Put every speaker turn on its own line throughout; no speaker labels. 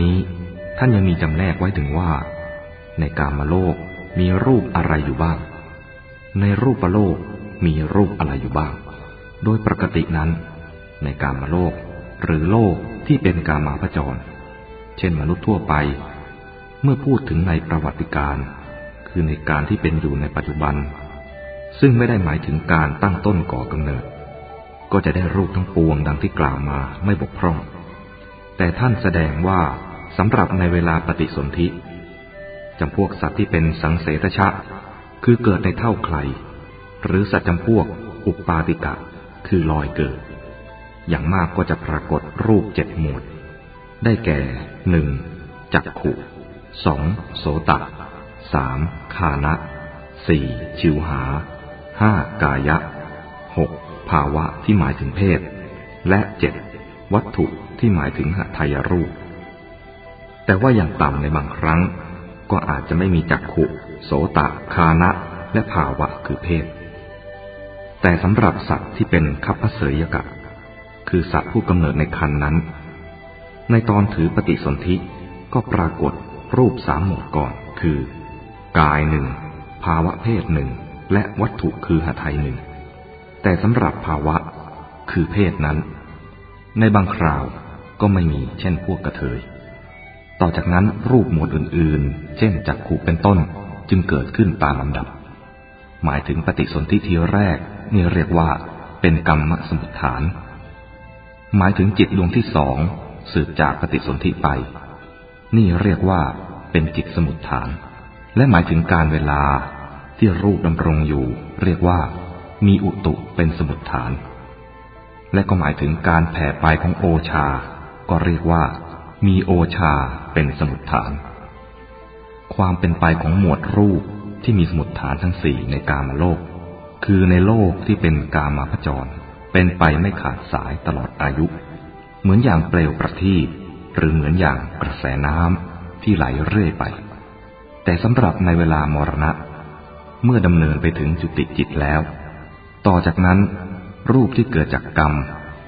นี้ท่านยังมีจำแนกไว้ถึงว่า ในกามโลกมีรูปอะไรอยู่บ้าง ในรูปโลกมีรูปอะไรอยู่บ้าง โดยปกตินั้น ในกามโลกหรือโลกที่เป็นกามาพจร เช่นมนุษย์ทั่วไป เมื่อพูดถึงในประวัติการ คือในการที่เป็นอยู่ในปัจจุบัน ซึ่งไม่ได้หมายถึงการตั้งต้นก่อกำเนิด ก็จะได้รูปทั้งปวงดังที่กล่าวมาไม่บกพร่อง แต่ท่านแสดงว่าสำหรับในเวลาปฏิสนธิจำพวกสัตว์ที่เป็นสังเสตชะ คือเกิดในเท่าใคร หรือสัตว์จำพวกอุปปาติกะ คือลอยเกิด อย่างมากก็จะปรากฏรูปเจ็ดหมวด ได้แก่หนึ่งจักขุสองโสตะสามคานะสี่ชิวหาห้ากายะหกภาวะที่หมายถึงเพศ และเจ็ดวัตถุ ที่หมายถึงหทายรูป แต่ว่าอย่างต่ำในบางครั้ง ก็อาจจะไม่มีจักขุ โสตะ คานะ และภาวะคือเพศ แต่สำหรับสัตว์ที่เป็นคัพพเสยยกะ คือสัตว์ผู้กำเนิดในคันนั้น ในตอนถือปฏิสนธิก็ปรากฏรูปสามหมวดก่อน คือ กายหนึ่งภาวะเพศหนึ่งและวัตถุคือหทัยหนึ่งแต่สำหรับภาวะคือเพศนั้น ในบางคราว ก็ไม่มีเช่นพวกกระเทย ต่อจากนั้นรูปหมวดอื่นๆ เช่นจักขู่เป็นต้นจึงเกิดขึ้นตามลำดับ หมายถึงปฏิสนธิทีแรกนี่เรียกว่าเป็นกรรมสมุทฐาน หมายถึงจิตดวงที่สองสืบจากปฏิสนธิไป นี่เรียกว่าเป็นจิตสมุทฐาน และหมายถึงการเวลาที่รูปดำรงอยู่ เรียกว่า มีอุตุเป็นสมุดฐาน และก็หมายถึงการแผ่ไปของโอชา ก็เรียกว่ามีโอชาเป็นสมุดฐาน ความเป็นไปของหมวดรูปที่มีสมุดฐานทั้งสี่ในกามโลก คือในโลกที่เป็นกามาพจร เป็นไปไม่ขาดสายตลอดอายุ เหมือนอย่างเปลวประทีปหรือเหมือนอย่างกระแสน้ำที่ไหลเรื่อยไป แต่สำหรับในเวลามรณะ เมื่อดำเนินไปถึงจุติจิตแล้ว ต่อจากนั้น รูปที่เกิดจากกรรม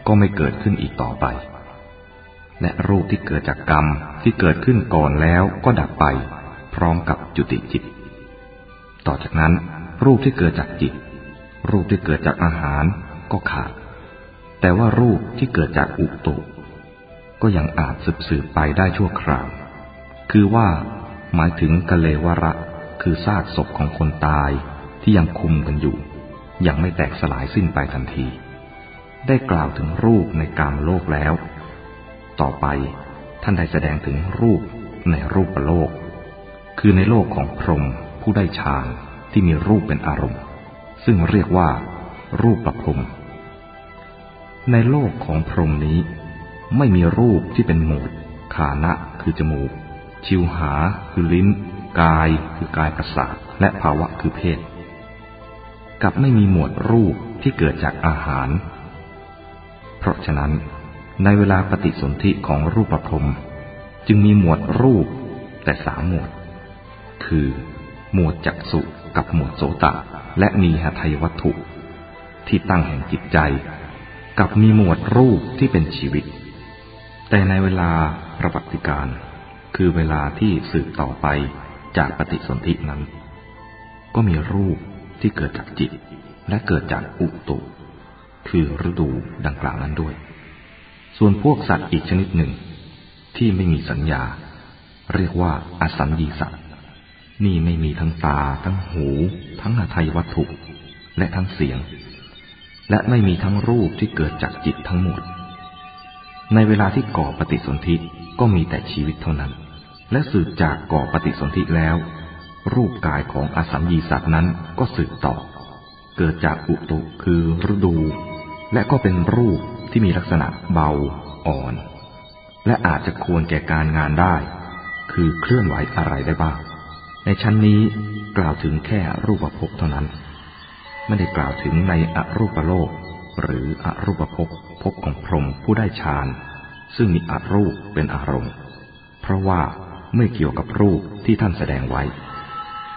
ก็ไม่เกิดขึ้นอีกต่อไป และรูปที่เกิดจากกรรมที่เกิดขึ้นก่อนแล้วก็ดับไป พร้อมกับจุติจิต ต่อจากนั้น รูปที่เกิดจากจิต รูปที่เกิดจากอาหารก็ขาด แต่ว่ารูปที่เกิดจากอุตุ ก็ยังอาจสืบสืบไปได้ชั่วคราว คือว่าหมายถึงกะเลวระ คือซากศพของคนตายที่ยังคุมกันอยู่ ยังไม่แตกสลายสิ้นไปทันที ได้กล่าวถึงรูปในกามโลกแล้ว ต่อไปท่านได้แสดงถึงรูปในรูปโลก คือในโลกของพรหมผู้ได้ฌานที่มีรูปเป็นอารมณ์ ซึ่งเรียกว่า รูปประพรมในโลกของพรหมนี้ ไม่มีรูปที่เป็นหมวดขานะคือจมูก ชิวหาคือลิ้น กายคือกายประสาทและภาวะคือเพศ กับไม่มีหมวดรูปที่เกิดจากอาหาร เพราะฉะนั้น ในเวลาปฏิสนธิของรูปประพรมจึงมีหมวดรูปแต่สามหมวด คือ หมวดจักสุกับหมวดโสตะและมีหทัยวัตถุ ที่ตั้งแห่งจิตใจ กับมีหมวดรูปที่เป็นชีวิต แต่ในเวลาประวัติการ คือเวลาที่สืบต่อไปจากปฏิสนธินั้น ก็มีรูปที่เกิดจากจิต และเกิดจากอุตุ คือฤดูดังกล่าวนั้นด้วย ส่วนพวกสัตว์อีกชนิดหนึ่ง ที่ไม่มีสัญญา เรียกว่าอสัญญีสัตว์ นี่ไม่มีทั้งตา ทั้งหู ทั้งอหทัยวัตถุ และทั้งเสียง และไม่มีทั้งรูปที่เกิดจากจิตทั้งหมด ในเวลาที่ก่อปฏิสนธิก็มีแต่ชีวิตเท่านั้น และสืบจากก่อปฏิสนธิแล้ว รูปกายของอสัญญีสัตว์นั้นก็สืบต่อ เกิดจากอุตุคือฤดู และก็เป็นรูปที่มีลักษณะเบาอ่อน และอาจจะควรแก่การงานได้ คือเคลื่อนไหวอะไรได้บ้าง ในชั้นนี้กล่าวถึงแค่รูปภพเท่านั้น ไม่ได้กล่าวถึงในอรูปโลก หรืออรูปภพภพของพรหมผู้ได้ฌานซึ่งมีอรูปเป็นอารมณ์ เพราะว่าไม่เกี่ยวกับรูปที่ท่านแสดงไว้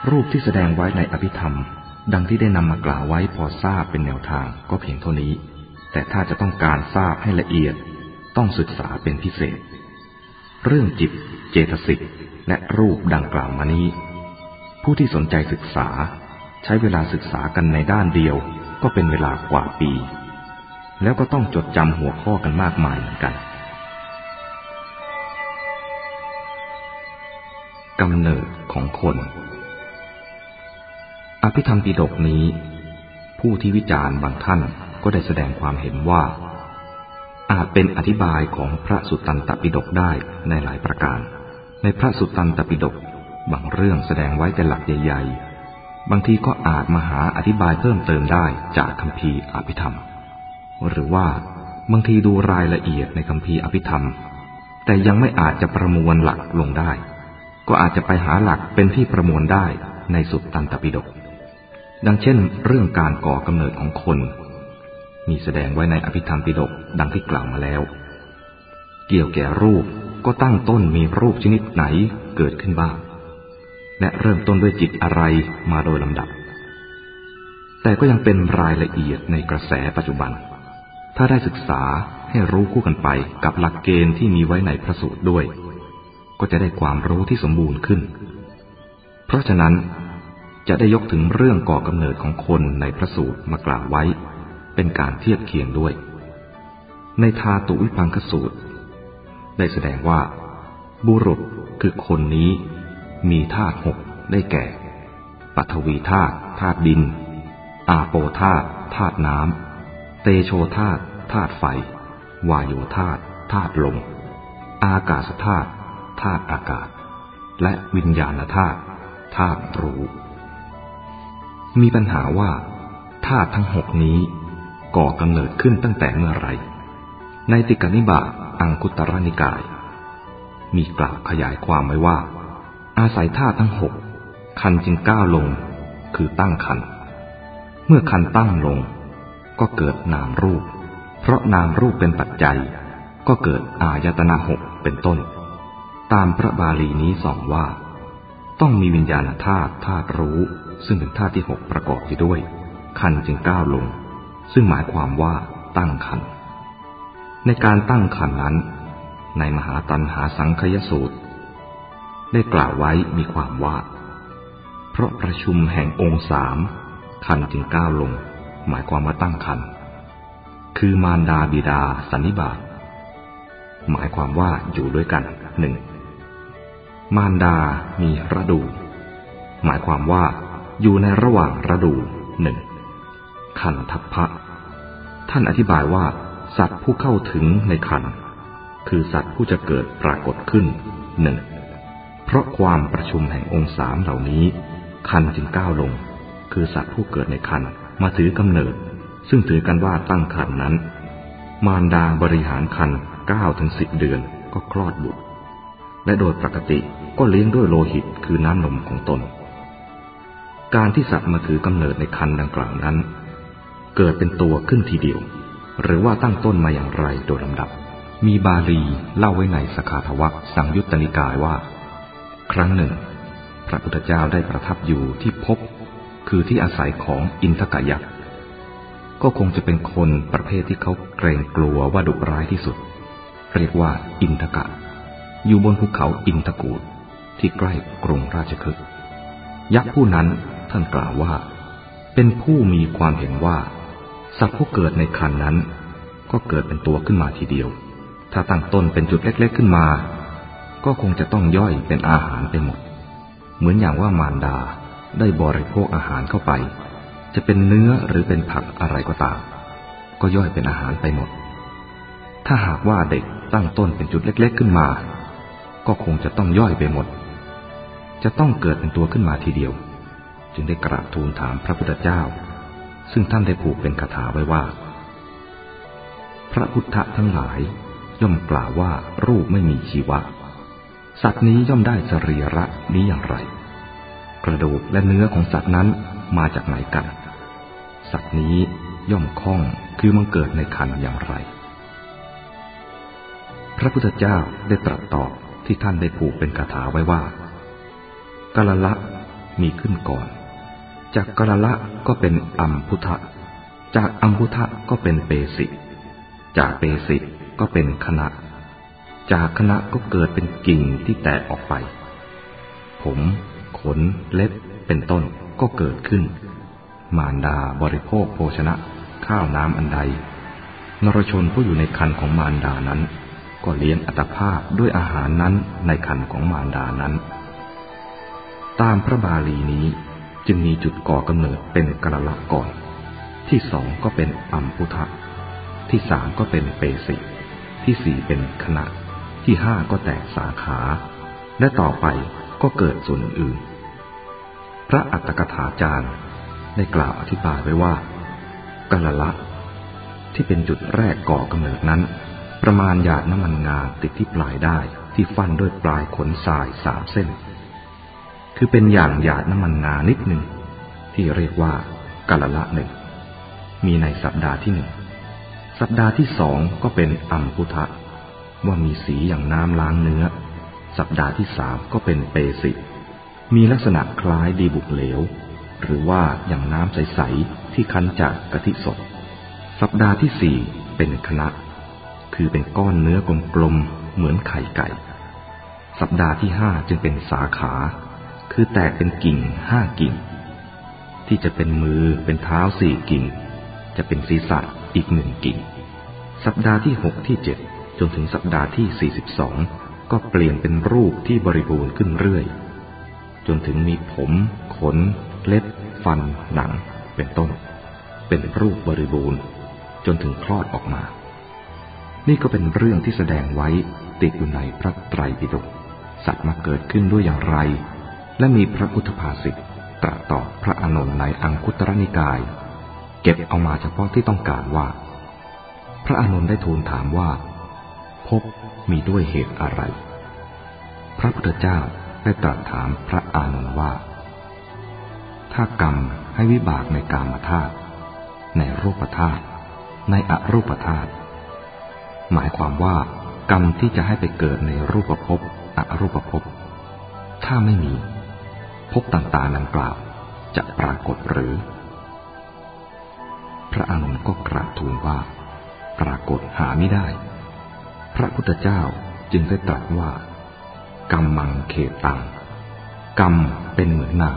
รูปที่แสดงไว้ในอภิธรรม ดังที่ได้นำมากล่าวไว้พอทราบเป็นแนวทางก็เพียงเท่านี้ แต่ถ้าจะต้องการทราบให้ละเอียด ต้องศึกษาเป็นพิเศษ เรื่องจิต เจตสิก และรูปดังกล่าวมานี้ ผู้ที่สนใจศึกษา ใช้เวลาศึกษากันในด้านเดียว ก็เป็นเวลากว่าปี แล้วก็ต้องจดจำหัวข้อกันมากมายเหมือนกันกำเนิดของคน อภิธรรมปิฎกนี้ ผู้ที่วิจารณ์บางท่าน ก็ได้แสดงความเห็นว่า อาจเป็นอธิบายของพระสุตตันตปิฎกได้ในหลายประการ ในพระสุตตันตปิฎกบางเรื่องแสดงไว้แต่หลักใหญ่ๆ บางทีก็อาจมาหาอธิบายเพิ่มเติมได้จากคำพีอภิธรรม หรือว่าบางทีดูรายละเอียดในคำพีอภิธรรม แต่ยังไม่อาจจะประมวลหลักลงได้ ก็อาจจะไปหาหลักเป็นที่ประมวลได้ในสุตตันตปิฎกดังเช่น เรื่องการก่อกำเนิดของคน มีแสดงไว้ในอภิธรรมปิฎกดังที่กล่าวมาแล้ว เกี่ยวแก่รูปก็ตั้งต้นมีรูปชนิดไหนเกิดขึ้นบ้าง และเริ่มต้นด้วยจิตอะไรมาโดยลำดับ แต่ก็ยังเป็นรายละเอียดในกระแสปัจจุบัน ถ้าได้ศึกษาให้รู้คู่กันไปกับหลักเกณฑ์ที่มีไว้ในพระสูตรด้วย ก็จะได้ความรู้ที่สมบูรณ์ขึ้น เพราะฉะนั้นจะได้ยกถึงเรื่องก่อกำเนิดของคนในพระสูตรมากล่าวไว้ เป็นการเทียบเคียงด้วย ในทาตุวิพังคสูตร ได้แสดงว่า บุรุษคือคนนี้มีธาตุหกได้แก่ปัทวีธาตุธาตุดิน อาโปธาตุธาตุน้ำ เตโชธาตุธาตุไฟ วายโยธาตุธาตุลม อากาศธาตุธาตุอากาศ และวิญญาณธาตุธาตุรู้ มีปัญหาว่าธาตุทั้งหกนี้ ก่อกำเนิดขึ้นตั้งแต่เมื่อไรในติกนิบาตอังคุตรนิกาย มีกล่าวขยายความไว้ว่า อาศัยธาทั้งหกคันจึงก้าวลง คือตั้งคัน เมื่อคันตั้งลง ก็เกิดนามรูป เพราะนามรูปเป็นปัจจัย ก็เกิดอายตนะหกเป็นต้น ตามพระบาลีนี้สองว่า ต้องมีวิญญาณธาตุธาตุรู้ ซึ่งเป็นธาตุที่หกประกอบอยู่ด้วย คันจึงก้าวลง ซึ่งหมายความว่าตั้งคัน ในการตั้งคันนั้น ในมหาตันหาสังคยสูตร ได้กล่าวไว้มีความว่า เพราะประชุมแห่งองค์สามคันจึงก้าวลง หมายความว่าตั้งคัน คือมารดาบิดาสันนิบาตหมายความว่าอยู่ด้วยกันหนึ่งมารดามีระดู หมายความว่าอยู่ในระหว่างระดูหนึ่ง ขันทัพพะ ท่านอธิบายว่า สัตว์ผู้เข้าถึงในขัน คือสัตว์ผู้จะเกิดปรากฏขึ้นหนึ่งเพราะความประชุมแห่งองค์สามเหล่านี้คันจึงก้าวลง คือสัตว์ผู้เกิดในคันมาถือกำเนิด ซึ่งถือกันว่าตั้งคันนั้น มารดาบริหารคันเก้าถึงสิบเดือนก็คลอดบุตร และโดยปกติก็เลี้ยงด้วยโลหิตคือน้ำนมของตนการที่สัตว์มาถือกำเนิดในคันดังกล่าวนั้น เกิดเป็นตัวขึ้นทีเดียว หรือว่าตั้งต้นมาอย่างไรโดยลำดับ มีบาลีเล่าไว้ในสขาทวักสังยุตตนิกายว่า ครั้งหนึ่ง พระพุทธเจ้าได้ประทับอยู่ที่พบ คือที่อาศัยของอินทกายักษ์ก็คงจะเป็นคนประเภทที่เขาเกรงกลัวว่าดุร้ายที่สุด เรียกว่าอินทกะ อยู่บนภูเขาอินทกูดที่ใกล้กรุงราชคฤห์ยักษ์ผู้นั้นท่านกล่าวว่า เป็นผู้มีความเห็นว่า สัตว์ผู้เกิดในคันนั้น ก็เกิดเป็นตัวขึ้นมาทีเดียว ถ้าตั้งต้นเป็นจุดเล็ก ๆขึ้นมา ก็คงจะต้องย่อยเป็นอาหารไปหมด เหมือนอย่างว่ามารดาได้บริโภคอาหารเข้าไป จะเป็นเนื้อหรือเป็นผักอะไรก็ตาม ก็ย่อยเป็นอาหารไปหมด ถ้าหากว่าเด็กตั้งต้นเป็นจุดเล็ก ๆขึ้นมา ก็คงจะต้องย่อยไปหมด จะต้องเกิดเป็นตัวขึ้นมาทีเดียว จึงได้กราบทูลถามพระพุทธเจ้า ซึ่งท่านได้ผูกเป็นคาถาไว้ว่า พระพุทธทั้งหลาย ย่อมกล่าวว่ารูปไม่มีชีวะ สัตว์นี้ย่อมได้สรีระนี้อย่างไร กระดูกและเนื้อของสัตว์นั้นมาจากไหนกัน สัตว์นี้ย่อมคล้องคือมันเกิดในคันอย่างไร พระพุทธเจ้าได้ตรัสตอบที่ท่านได้ผูกเป็นคาถาไว้ว่ากาลละมีขึ้นก่อน จากกาลละก็เป็นอัมพุทธะ จากอัมพุทธะก็เป็นเปสิ จากเปสิก็เป็นคณะ จากคณะก็เกิดเป็นกิ่งที่แตกออกไป ผม ขน เล็บ เป็นต้นก็เกิดขึ้น มารดาบริโภคโภชนะ ข้าวน้ำอันใด นรชนผู้อยู่ในคันของมารดานั้น ก็เลี้ยงอัตภาพด้วยอาหารนั้นในคันของมารดานั้น ตามพระบาลีนี้ จึงมีจุดก่อกำเนิดเป็นกระละก่อน ที่สองก็เป็นอัมพุทธะที่สามก็เป็นเปสิ ที่สี่เป็นคณะ ที่ห้าก็แตกสาขา และต่อไปก็เกิดส่วนอื่น พระอัตถกถาจารย์ได้กล่าวอธิบายไว้ว่ากาลละที่เป็นจุดแรกก่อกำเนิดนั้น ประมาณหยาดน้ำมันงาติดที่ปลายได้ที่ฟันด้วยปลายขนทรายสามเส้น คือเป็นอย่างหยาดน้ำมันงานิดหนึ่งที่เรียกว่ากาลละหนึ่งมีในสัปดาห์ที่หนึ่งสัปดาห์ที่สองก็เป็นอัมพุทะว่ามีสีอย่างน้ำล้างเนื้อ สัปดาห์ที่สามก็เป็นเปสิมีลักษณะคล้ายดีบุกเหลว หรือว่าอย่างน้ำใส ๆ ที่คั้นจากกะทิสด สัปดาห์ที่สี่เป็นคณะ คือเป็นก้อนเนื้อกลม ๆ เหมือนไข่ไก่ สัปดาห์ที่ห้าจึงเป็นสาขา คือแตกเป็นกิ่งห้ากิ่ง ที่จะเป็นมือเป็นเท้าสี่กิ่ง จะเป็นศีรษะอีกหนึ่งกิ่ง สัปดาห์ที่หกที่เจ็ดจนถึงสัปดาห์ที่สี่สิบสองก็เปลี่ยนเป็นรูปที่บริบูรณ์ขึ้นเรื่อย จนถึงมีผม ขน เล็บ ฟัน หนัง เป็นต้น เป็นรูปบริบูรณ์ จนถึงคลอดออกมา นี่ก็เป็นเรื่องที่แสดงไว้ติดอยู่ในพระไตรปิฎกสัตว์มาเกิดขึ้นด้วยอย่างไร และมีพระพุทธภาษิตตรัสตอบพระอานนท์ในอังคุตรนิกาย เก็บเอามาเฉพาะที่ต้องการว่า พระอานนท์ได้ทูลถามว่า พบมีด้วยเหตุอะไร พระพุทธเจ้าได้ตรัสถามพระอานนท์ว่า ถ้ากรรมให้วิบากในกามธาตุในรูปธาตุในอรูปธาตุหมายความว่ากรรมที่จะให้ไปเกิดในรูปภพอรูปภพถ้าไม่มี ภพต่างๆดังกล่าวจะปรากฏหรือ พระอานนท์ก็กราบทูลว่า ปรากฏหาไม่ได้ พระพุทธเจ้าจึงได้ตรัสว่ากรรมังเขตัง กรรมเป็นเหมือนนา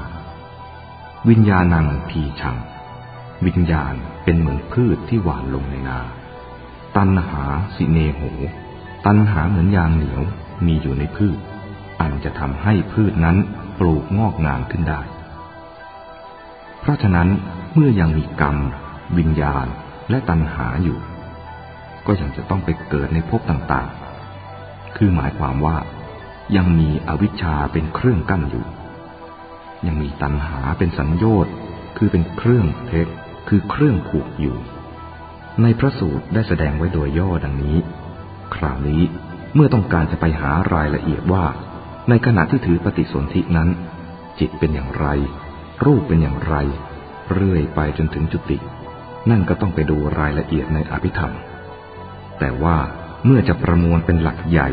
วิญญาณังพีชัง วิญญาณเป็นเหมือนพืชที่หวานลงในนา ตันหาสิเนโห ตันหาเหมือนยางเหนียวมีอยู่ในพืช อันจะทำให้พืชนั้น ปลูกงอกงามขึ้นได้ เพราะฉะนั้นเมื่อยังมีกรรม วิญญาณและตัณหาอยู่ ก็ยังจะต้องไปเกิดในภพต่างๆ คือหมายความว่ายังมีอวิชชาเป็นเครื่องกั้นอยู่ ยังมีตัณหาเป็นสัญญน์คือเป็นเครื่องเท็จคือเครื่องผูกอยู่ ในพระสูตรได้แสดงไว้โดยย่อดังนี้ คราวนี้เมื่อต้องการจะไปหารายละเอียดว่า ในขณะที่ถือปฏิสนธินั้น จิตเป็นอย่างไร รูปเป็นอย่างไร เรื่อยไปจนถึงจุติ นั่นก็ต้องไปดูรายละเอียดในอภิธรรม แต่ว่าเมื่อจะประมวลเป็นหลักใหญ่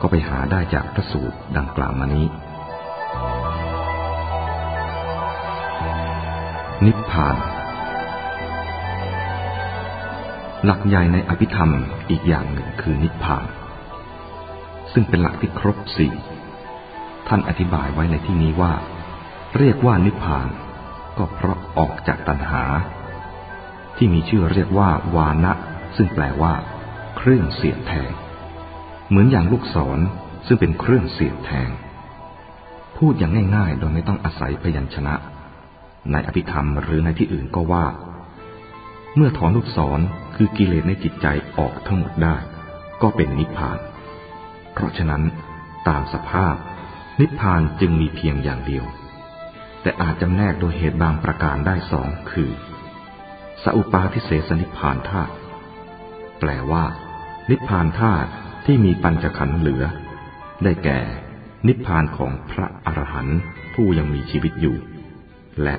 ก็ไปหาได้จากพระสูตรดังกล่าวมานี้ นิพพาน หลักใหญ่ในอภิธรรมอีกอย่างหนึ่งคือนิพพาน ซึ่งเป็นหลักที่ครบสี่ ท่านอธิบายไว้ในที่นี้ว่า เรียกว่านิพพาน ก็เพราะออกจากตัณหา ที่มีชื่อเรียกว่าวานะ ซึ่งแปลว่า เครื่องเสียดแทง เหมือนอย่างลูกศรซึ่งเป็นเครื่องเสียดแทง พูดอย่างง่าย ๆ โดยไม่ต้องอาศัยพยัญชนะ ในอภิธรรมหรือในที่อื่นก็ว่า เมื่อถอนลูกศรคือกิเลสในจิตใจออกทั้งหมดได้ ก็เป็นนิพพาน เพราะฉะนั้นตามสภาพ นิพพานจึงมีเพียงอย่างเดียว แต่อาจจำแนกโดยเหตุบางประการได้สองคือสัพปาทิเสสนิพพานธาตุแปลว่า นิพพานธาตุที่มีปัญจขันธ์เหลือ ได้แก่ นิพพานของพระอรหันต์ผู้ยังมีชีวิตอยู่ และ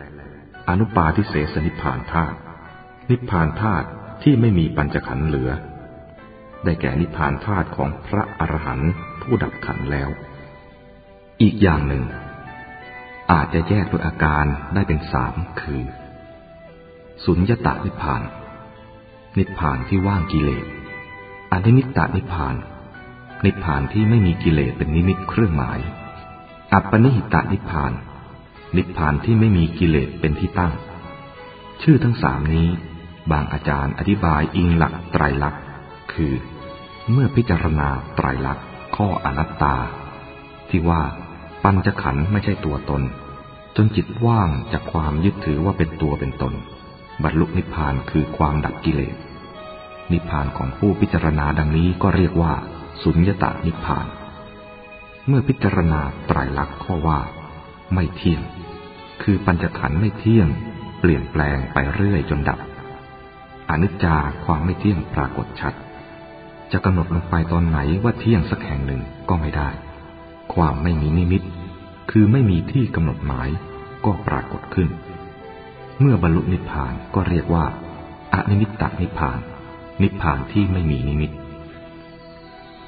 อนุปาทิเสสนิพพานธาตุนิพพานธาตุที่ไม่มีปัญจขันธ์เหลือ ได้แก่นิพพานธาตุของพระอรหันต์ผู้ดับขันธ์แล้ว อีกอย่างหนึ่ง อาจจะแยกโดยอาการได้เป็นสามคือสุญญตานิพพาน นิพพานที่ว่างกิเลสอนิมิตตานิพพาน นิพพานที่ไม่มีกิเลสเป็นนิมิตเครื่องหมาย อัปปณิหิตนิพพาน นิพพานที่ไม่มีกิเลสเป็นที่ตั้ง ชื่อทั้งสามนี้ บางอาจารย์อธิบายอิงหลักไตรลักษณ์คือ เมื่อพิจารณาไตรลักษณ์ข้ออนัตตา ที่ว่า ปัญจขันธ์ไม่ใช่ตัวตน จนจิตว่างจากความยึดถือว่าเป็นตัวเป็นตน บรรลุนิพพานคือความดับกิเลส นิพพานของผู้พิจารณาดังนี้ก็เรียกว่า สุญญตานิพพาน เมื่อพิจารณาไตรลักษณ์ข้อว่า ไม่เที่ยง คือปัญจขันธ์ไม่เที่ยง เปลี่ยนแปลงไปเรื่อยจนดับ อนิจจาความไม่เที่ยงปรากฏชัดจะกำหนดลงไปตอนไหนว่าเที่ยงสักแห่งหนึ่งก็ไม่ได้ ความไม่มีนิมิต คือไม่มีที่กำหนดหมายก็ปรากฏขึ้น เมื่อบรรลุนิพพานก็เรียกว่าอนิมิตตนิพพาน นิพพานที่ไม่มีนิมิต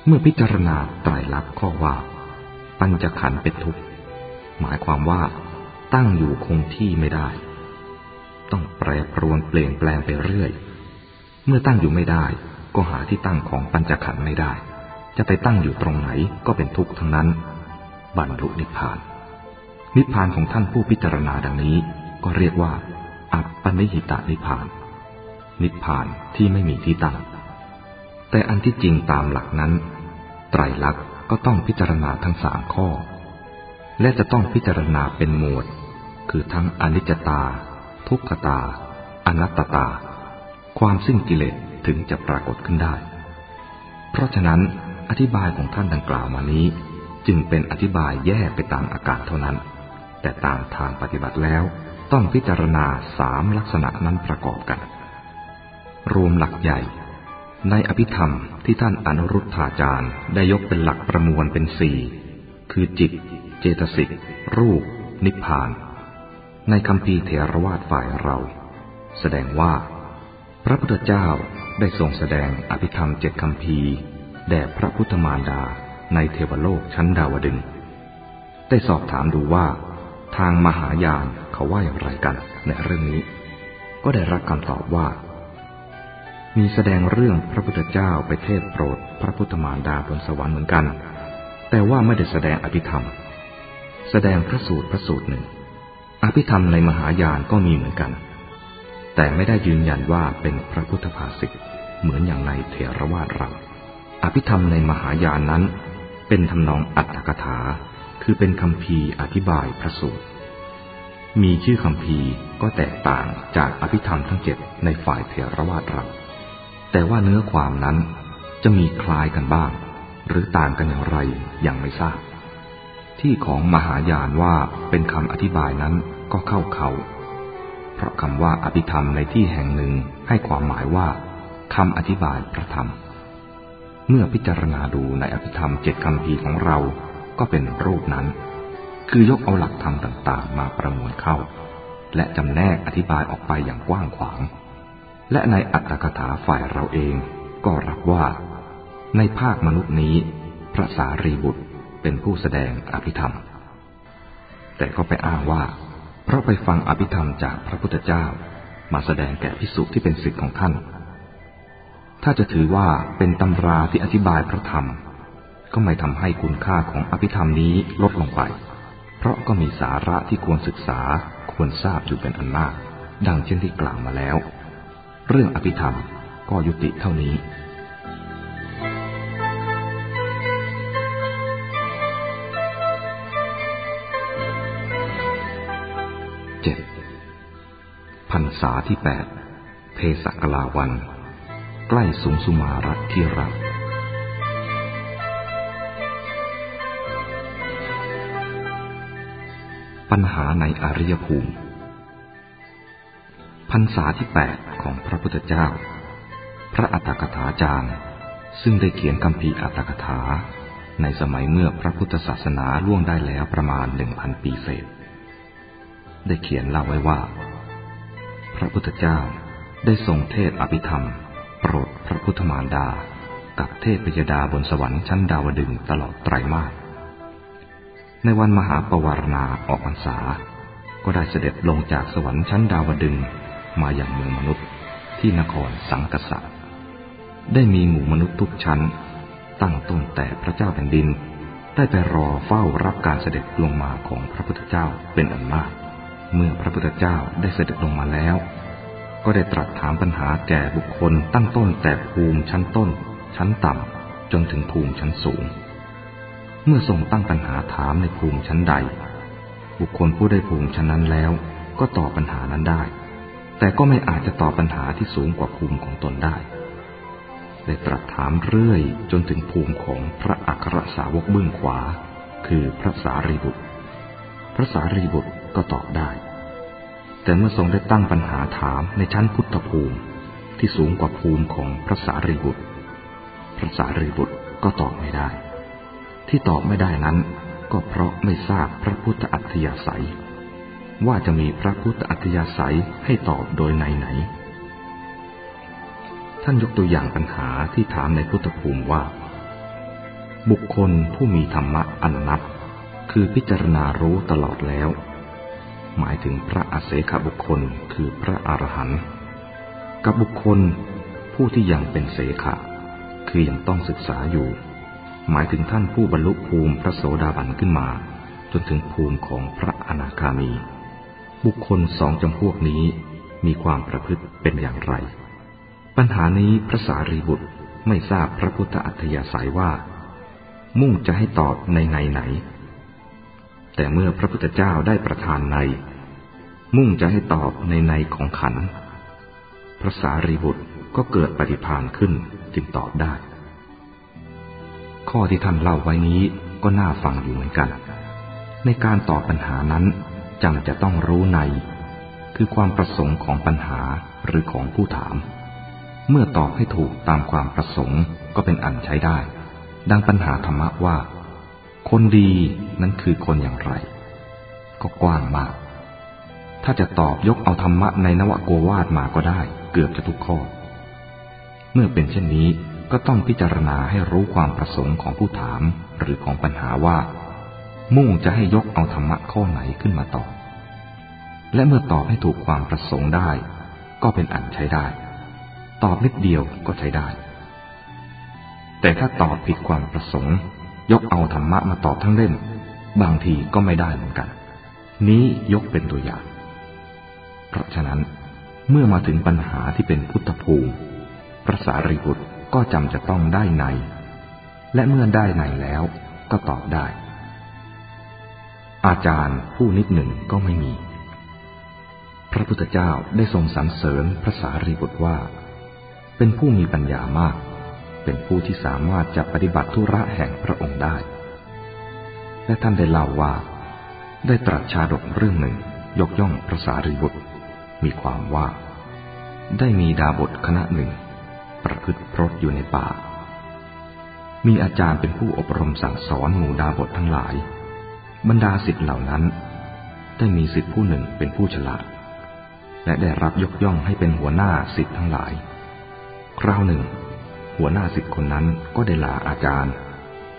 เมื่อพิจารณาไตรลักษณ์ข้อว่า ปัญจขันธ์เป็นทุกข์หมายความว่า ตั้งอยู่คงที่ไม่ได้ ต้องแปรปรวนเปลี่ยนแปลงไปเรื่อย เมื่อตั้งอยู่ไม่ได้ ก็หาที่ตั้งของปัญจขันธ์ไม่ได้ จะไปตั้งอยู่ตรงไหนก็เป็นทุกข์ทั้งนั้น บรรลุนิพพาน นิพพานของท่านผู้พิจารณาดังนี้ ก็เรียกว่า อัปปนิหิตานิพพาน นิพพานที่ไม่มีที่ตั้ง แต่อันที่จริงตามหลักนั้น ไตรลักษณ์ก็ต้องพิจารณาทั้งสามข้อ และจะต้องพิจารณาเป็นหมวด คือทั้งอนิจจตา ทุกขตา อนัตตาความสิ้นกิเลสถึงจะปรากฏขึ้นได้ เพราะฉะนั้น อธิบายของท่านดังกล่าวมานี้ จึงเป็นอธิบายแยกไปตามอาการเท่านั้น แต่ตามทางปฏิบัติแล้วต้องพิจารณาสามลักษณะนั้นประกอบกัน รวมหลักใหญ่ ในอภิธรรมที่ท่านอนุรุทธาจารย์ได้ยกเป็นหลักประมวลเป็นสี่คือจิต เจตสิก รูป นิพพาน ในคำพีเถรวาทฝ่ายเรา แสดงว่า พระพุทธเจ้าได้ทรงแสดงอภิธรรมเจ็ดคำพี แด่พระพุทธมารดาในเทวโลกชั้นดาวดึง ได้สอบถามดูว่า ทางมหายานเขาว่าอย่างไรกันในเรื่องนี้ ก็ได้รับคำตอบว่า มีแสดงเรื่องพระพุทธเจ้าไปเทศโปรดพระพุทธมารดาบนสวรรค์เหมือนกัน แต่ว่าไม่ได้แสดงอภิธรรม แสดงพระสูตรพระสูตรหนึ่ง อภิธรรมในมหายานก็มีเหมือนกัน แต่ไม่ได้ยืนยันว่าเป็นพระพุทธภาษิตเหมือนอย่างในเถรวาทเรา อภิธรรมในมหายานนั้น เป็นทำนองอัตถกถา คือเป็นคำพีอธิบายพระสูตร มีชื่อคำพีก็แตกต่างจากอภิธรรมทั้งเจ็ดในฝ่ายเถรวาทเรา แต่ว่าเนื้อความนั้นจะมีคล้ายกันบ้าง หรือต่างกันอย่างไรยังไม่ทราบ ที่ของมหายานว่าเป็นคำอธิบายนั้นก็เข้าเขาเพราะคำว่าอภิธรรมในที่แห่งหนึ่งให้ความหมายว่าคำอธิบายพระธรรม เมื่อพิจารณาดูในอภิธรรมเจ็ดคำพีของเราก็เป็นรูปนั้น คือยกเอาหลักธรรมต่างๆ มาประมวลเข้า และจำแนกอธิบายออกไปอย่างกว้างขวาง และในอัตถกถาฝ่ายเราเองก็รับว่า ในภาคมนุษย์นี้ พระสารีบุตรเป็นผู้แสดงอภิธรรม แต่ก็ไปอ้างว่า เพราะไปฟังอภิธรรมจากพระพุทธเจ้า มาแสดงแก่พิสุที่เป็นศิษย์ของท่าน ถ้าจะถือว่าเป็นตำราที่อธิบายพระธรรม ก็ไม่ทำให้คุณค่าของอภิธรรมนี้ลดลงไป เพราะก็มีสาระที่ควรศึกษาควรทราบอยู่เป็นอันมาก ดังเช่นที่กล่าวมาแล้ว เรื่องอภิธรรมก็ยุติเท่านี้พรรษาที่แปดเทศกลาวัน ใกล้สุงสุมารัที่รักปัญหาในอริยภูมิ พรรษาที่แปดของพระพุทธเจ้า พระอัตถกถาจารย์ ซึ่งได้เขียนคำพีอัตถกถา ในสมัยเมื่อพระพุทธศาสนาล่วงได้แล้วประมาณหนึ่งพันปีเศษ ได้เขียนเล่าไว้ว่า พระพุทธเจ้าได้ทรงเทศอภิธรรม โปรดพระพุทธมารดา กับเทพยดาบนสวรรค์ชั้นดาวดึงตลอดไตรมาสในวันมหาปวารณาออกพรรษา ก็ได้เสด็จลงจากสวรรค์ชั้นดาวดึงมาอย่างเมืองมนุษย์ที่นครสังกษะได้มีหมู่มนุษย์ทุกชั้น ตั้งต้นแต่พระเจ้าแผ่นดิน ได้ไปรอเฝ้ารับการเสด็จลงมาของพระพุทธเจ้าเป็นอันมาก เมื่อพระพุทธเจ้าได้เสด็จลงมาแล้ว ก็ได้ตรัสถามปัญหาแก่บุคคลตั้งต้นแต่ภูมิชั้นต้น ชั้นต่ำจนถึงภูมิชั้นสูง เมื่อทรงตั้งปัญหาถามในภูมิชั้นใด บุคคลผู้ได้ภูมิชั้นนั้นแล้ว ก็ตอบปัญหานั้นได้ แต่ก็ไม่อาจจะตอบปัญหาที่สูงกว่าภูมิของตนได้ได้ตรัสถามเรื่อยจนถึงภูมิของพระอัครสาวกเบื้องขวา คือพระสารีบุตร พระสารีบุตรก็ตอบได้ แต่เมื่อทรงได้ตั้งปัญหาถามในชั้นพุทธภูมิที่สูงกว่าภูมิของพระสารีบุตร พระสารีบุตรก็ตอบไม่ได้ ที่ตอบไม่ได้นั้น ก็เพราะไม่ทราบพระพุทธอัธยาศัย ว่าจะมีพระพุทธอัธยาศัยให้ตอบโดยไหนไหน ท่านยกตัวอย่างปัญหาที่ถามในพุทธภูมิว่า บุคคลผู้มีธรรมะอันนับ คือพิจารณารู้ตลอดแล้ว หมายถึงพระอาเสขบุคคลคือพระอรหันต์กับบุคคลผู้ที่ยังเป็นเสขะ คือยังต้องศึกษาอยู่ หมายถึงท่านผู้บรรลุภูมิพระโสดาบันขึ้นมา จนถึงภูมิของพระอนาคามี บุคคลสองจำพวกนี้มีความประพฤติเป็นอย่างไร ปัญหานี้พระสารีบุตรไม่ทราบพระพุทธอัธยาศัยว่า มุ่งจะให้ตอบในในไหน แต่เมื่อพระพุทธเจ้าได้ประทานใน มุ่งจะให้ตอบในในของขัน พระสารีบุตรก็เกิดปฏิพานขึ้นจึงตอบได้ ข้อที่ท่านเล่าไว้นี้ก็น่าฟังอยู่เหมือนกัน ในการตอบปัญหานั้นจำจะต้องรู้ใน คือความประสงค์ของปัญหาหรือของผู้ถาม เมื่อตอบให้ถูกตามความประสงค์ก็เป็นอันใช้ได้ ดังปัญหาธรรมะว่า คนดีนั้นคือคนอย่างไร ก็กว้างมาก ถ้าจะตอบยกเอาธรรมะในนวโกวาดมาก็ได้เกือบจะทุกข้อ เมื่อเป็นเช่นนี้ก็ต้องพิจารณาให้รู้ความประสงค์ของผู้ถามหรือของปัญหาว่า มุ่งจะให้ยกเอาธรรมะข้อไหนขึ้นมาตอบ และเมื่อตอบให้ถูกความประสงค์ได้ ก็เป็นอันใช้ได้ ตอบนิดเดียวก็ใช้ได้ แต่ถ้าตอบผิดความประสงค์ ยกเอาธรรมะมาตอบทั้งเล่ม บางทีก็ไม่ได้เหมือนกัน นี้ยกเป็นตัวอย่าง เพราะฉะนั้นเมื่อมาถึงปัญหาที่เป็นพุทธภูมิพระสารีบุตรก็จำจะต้องได้ใน และเมื่อได้ในแล้วก็ตอบได้ อาจารย์ผู้นิดหนึ่งก็ไม่มี พระพุทธเจ้าได้ทรงสรรเสริญพระสารีบุตรว่า เป็นผู้มีปัญญามาก เป็นผู้ที่สามารถจะปฏิบัติธุระแห่งพระองค์ได้ และท่านได้เล่าว่า ได้ตรัสชาดกเรื่องหนึ่งยกย่องพระสารีบุตร มีความว่า ได้มีดาบทคณะหนึ่ง ประพฤติพรตอยู่ในป่า มีอาจารย์เป็นผู้อบรมสั่งสอนหมู่ดาบททั้งหลาย บรรดาสิทธิ์เหล่านั้น ได้มีสิทธิผู้หนึ่งเป็นผู้ฉลาด และได้รับยกย่องให้เป็นหัวหน้าสิทธิ์ทั้งหลาย คราวหนึ่ง หัวหน้าสิทธิ์คนนั้นก็ได้ลาอาจารย์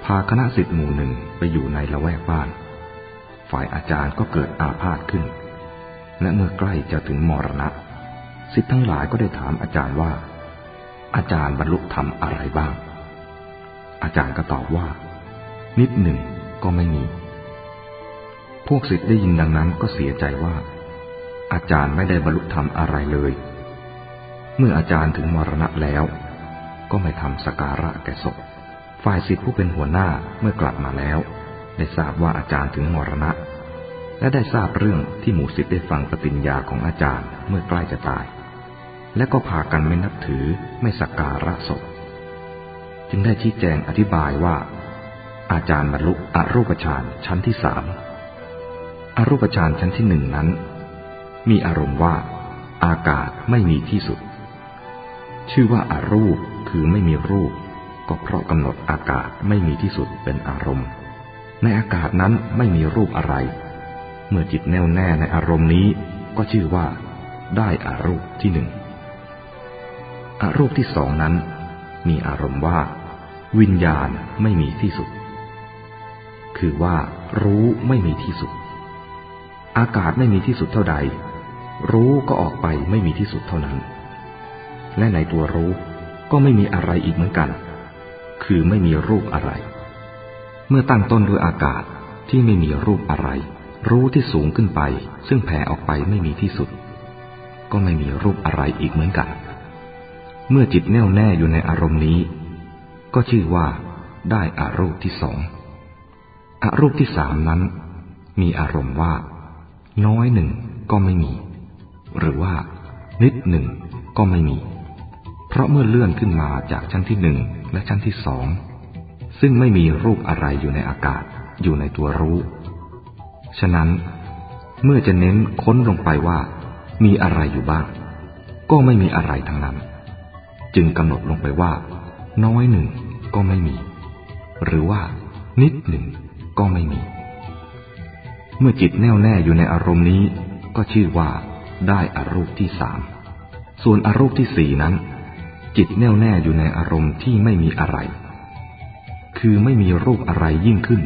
พาคณะสิทธิ์หมู่หนึ่งไปอยู่ในละแวกบ้าน ฝ่ายอาจารย์ก็เกิดอาพาธขึ้น และเมื่อใกล้จะถึงมรณะ สิทธิ์ทั้งหลายก็ได้ถามอาจารย์ว่า อาจารย์บรรลุธรรมอะไรบ้าง อาจารย์ก็ตอบว่า นิดหนึ่งก็ไม่มี พวกศิษย์ได้ยินดังนั้นก็เสียใจว่า อาจารย์ไม่ได้บรรลุธรรมอะไรเลย เมื่ออาจารย์ถึงมรณะแล้ว ก็ไม่ทำสการะแก่ศพ ฝ่ายศิษย์ผู้เป็นหัวหน้าเมื่อกลับมาแล้ว ได้ทราบว่าอาจารย์ถึงมรณะ และได้ทราบเรื่องที่หมู่ศิษย์ได้ฟังปฏิญญาของอาจารย์เมื่อใกล้จะตาย และก็พากันไม่นับถือไม่สักการะศพ จึงได้ชี้แจงอธิบายว่า อาจารย์บรรลุอรูปฌานชั้นที่สามอรูปฌานชั้นที่หนึ่งนั้น มีอารมณ์ว่า อากาศไม่มีที่สุด ชื่อว่าอารูป คือไม่มีรูป ก็เพราะกำหนดอากาศไม่มีที่สุดเป็นอารมณ์ ในอากาศนั้นไม่มีรูปอะไร เมื่อจิตแน่วแน่ในอารมณ์นี้ ก็ชื่อว่า ได้อารูปที่หนึ่งอารูปที่สองนั้น มีอารมณ์ว่า วิญญาณไม่มีที่สุด คือว่า รู้ไม่มีที่สุด อากาศไม่มีที่สุดเท่าใด รู้ก็ออกไปไม่มีที่สุดเท่านั้น และในตัวรู้ ก็ไม่มีอะไรอีกเหมือนกัน คือไม่มีรูปอะไร เมื่อตั้งต้นด้วยอากาศที่ไม่มีรูปอะไร รู้ที่สูงขึ้นไป ซึ่งแผ่ออกไปไม่มีที่สุด ก็ไม่มีรูปอะไรอีกเหมือนกัน เมื่อจิตแน่วแน่อยู่ในอารมณ์นี้ ก็ชื่อว่าได้อารูปที่สองอารูปที่สามนั้น มีอารมณ์ว่า น้อยหนึ่งก็ไม่มี หรือว่า นิดหนึ่งก็ไม่มี เพราะเมื่อเลื่อนขึ้นมาจากชั้นที่หนึ่งและชั้นที่สอง ซึ่งไม่มีรูปอะไรอยู่ในอากาศอยู่ในตัวรู้ ฉะนั้น เมื่อจะเน้นค้นลงไปว่า มีอะไรอยู่บ้าง ก็ไม่มีอะไรทั้งนั้น จึงกำหนดลงไปว่า น้อยหนึ่งก็ไม่มี หรือว่านิดหนึ่งก็ไม่มี เมื่อจิตแน่วแน่อยู่ในอารมณ์นี้ ก็ชื่อว่าได้อารูปที่สาม ส่วนอารูปที่สี่นั้น จิตแน่วแน่อยู่ในอารมณ์ที่ไม่มีอะไร คือไม่มีรูปอะไรยิ่งขึ้น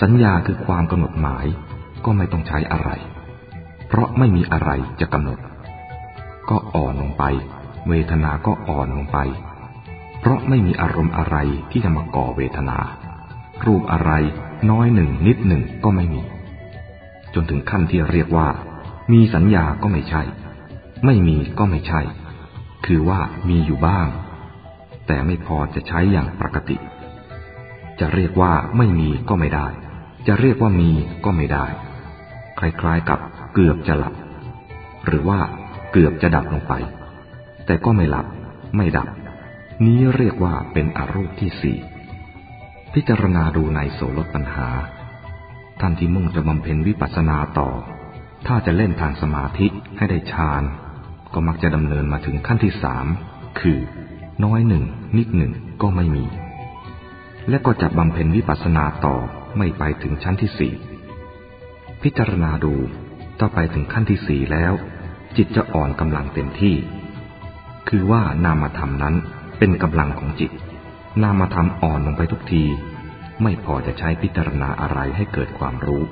สัญญาคือความกำหนดหมายก็ไม่ต้องใช้อะไร เพราะไม่มีอะไรจะกำหนด ก็อ่อนลงไป เวทนาก็อ่อนลงไป เพราะไม่มีอารมณ์อะไรที่จะมาก่อเวทนา รูปอะไรน้อยหนึ่งนิดหนึ่งก็ไม่มี จนถึงขั้นที่เรียกว่า มีสัญญาก็ไม่ใช่ ไม่มีก็ไม่ใช่ คือว่ามีอยู่บ้าง แต่ไม่พอจะใช้อย่างปกติ จะเรียกว่าไม่มีก็ไม่ได้ จะเรียกว่ามีก็ไม่ได้ คล้ายๆกับเกือบจะหลับ หรือว่าเกือบจะดับลงไป แต่ก็ไม่หลับ ไม่ดับ นี้เรียกว่าเป็นอรูปที่สี่พิจารณาดูในโสลดปัญหา ท่านที่มุ่งจะบำเพ็ญวิปัสสนาต่อ ถ้าจะเล่นทางสมาธิให้ได้ฌาน ก็มักจะดำเนินมาถึงขั้นที่สามคือ น้อยหนึ่ง นิดหนึ่งก็ไม่มี และก็จะบำเพ็ญวิปัสสนาต่อไม่ไปถึงชั้นที่สี่พิจารณาดูถ้าไปถึงขั้นที่สี่แล้ว จิตจะอ่อนกำลังเต็มที่ คือว่านามธรรมนั้นเป็นกำลังของจิต นามธรรมอ่อนลงไปทุกที ไม่พอจะใช้พิจารณาอะไรให้เกิดความรู้